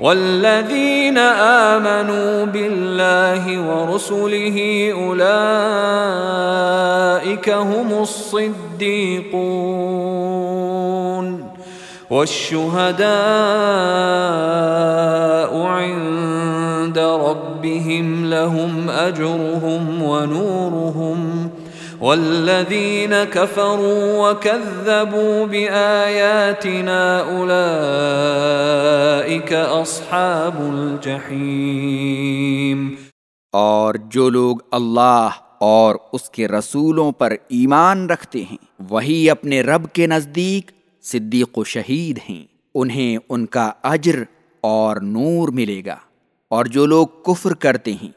والذين آمنوا بالله ورسله أولئك هم الصديقون والشهداء عند ربهم لهم أجرهم ونورهم والذين كفروا وكذبوا بآياتنا أولئك أصحاب الجحيم اور جو لوگ اللہ اور اس کے رسولوں پر ایمان رکھتے ہیں، وہی اپنے رب کے نزدیک صدیق و شہید ہیں۔ انہیں ان کا اجر اور نور ملے گا۔ اور جو لوگ کفر کرتے ہیں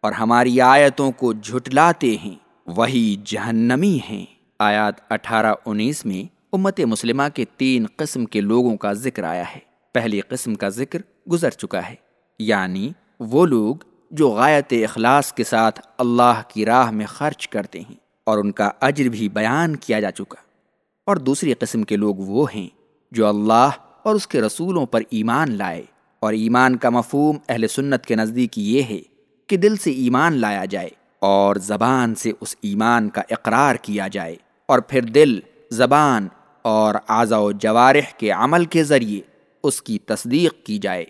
اور ہماری آیتوں کو جھٹلاتے ہیں، وہی جہنمی ہیں۔ آیات اٹھارہ انیس میں امت مسلمہ کے تین قسم کے لوگوں کا ذکر آیا ہے۔ پہلی قسم کا ذکر گزر چکا ہے۔ یعنی وہ لوگ جو غایت اخلاص کے ساتھ اللہ کی راہ میں خرچ کرتے ہیں اور ان کا اجر بھی بیان کیا جا چکا۔ اور دوسری قسم کے لوگ وہ ہیں جو اللہ اور اس کے رسولوں پر ایمان لائے۔ اور ایمان کا مفہوم اہل سنت کے نزدیک یہ ہے کہ دل سے ایمان لایا جائے اور زبان سے اس ایمان کا اقرار کیا جائے۔ اور پھر دل، زبان اور اعضاء و جوارح کے عمل کے ذریعے اس کی تصدیق کی جائے۔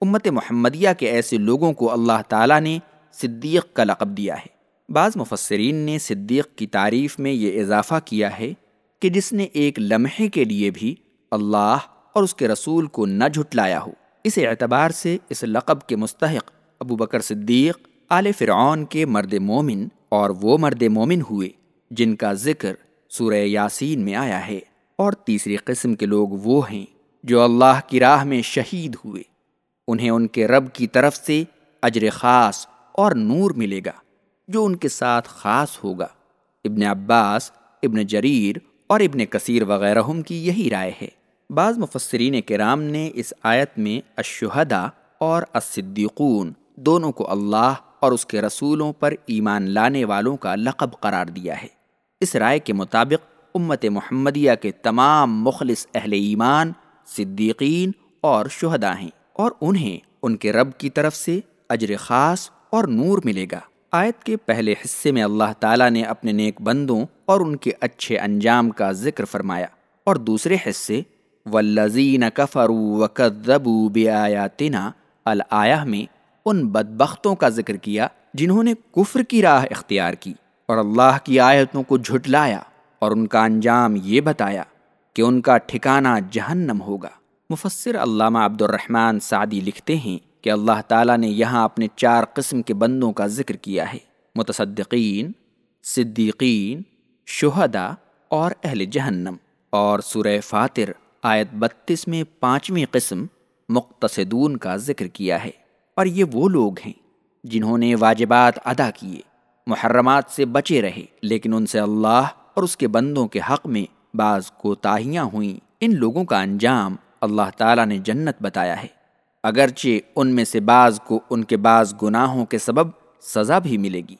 امت محمدیہ کے ایسے لوگوں کو اللہ تعالیٰ نے صدیق کا لقب دیا ہے۔ بعض مفسرین نے صدیق کی تعریف میں یہ اضافہ کیا ہے کہ جس نے ایک لمحے کے لیے بھی اللہ اور اس کے رسول کو نہ جھٹلایا ہو۔ اس اعتبار سے اس لقب کے مستحق ابو بکر صدیق، آل فرعون کے مرد مومن اور وہ مرد مومن ہوئے، جن کا ذکر سورہ یاسین میں آیا ہے۔ اور تیسری قسم کے لوگ وہ ہیں جو اللہ کی راہ میں شہید ہوئے، انہیں ان کے رب کی طرف سے اجر خاص اور نور ملے گا، جو ان کے ساتھ خاص ہوگا۔ ابن عباس، ابن جریر اور ابن کثیر وغیرہ کی یہی رائے ہے۔ بعض مفسرین کرام نے اس آیت میں اشہدا اور الصدیقون دونوں کو اللہ اور اس کے رسولوں پر ایمان لانے والوں کا لقب قرار دیا ہے۔ اس رائے کے مطابق امت محمدیہ کے تمام مخلص اہل ایمان صدیقین اور شہدا ہیں اور انہیں ان کے رب کی طرف سے اجر خاص اور نور ملے گا۔ آیت کے پہلے حصے میں اللہ تعالیٰ نے اپنے نیک بندوں اور ان کے اچھے انجام کا ذکر فرمایا۔ اور دوسرے حصے والذین کفروا وکذبوا بآیاتنا الآیہ میں ان بدبختوں کا ذکر کیا جنہوں نے کفر کی راہ اختیار کی اور اللہ کی آیتوں کو جھٹلایا اور ان کا انجام یہ بتایا۔ کہ ان کا ٹھکانہ جہنم ہوگا۔ مفسر علامہ عبد الرحمن سعدی لکھتے ہیں کہ اللہ تعالیٰ نے یہاں اپنے چار قسم کے بندوں کا ذکر کیا ہے۔ متصدقین، صدیقین شہدا اور اہل جہنم۔ اور سورہ فاتر آیت بتیس میں پانچویں قسم مقتصدون کا ذکر کیا ہے۔ اور یہ وہ لوگ ہیں جنہوں نے واجبات ادا کیے، محرمات سے بچے رہے، لیکن ان سے اللہ اور اس کے بندوں کے حق میں بعض کوتاہیاں ہوئیں، ان لوگوں کا انجام اللہ تعالیٰ نے جنت بتایا ہے۔ اگرچہ ان میں سے بعض کو ان کے بعض گناہوں کے سبب سزا بھی ملے گی۔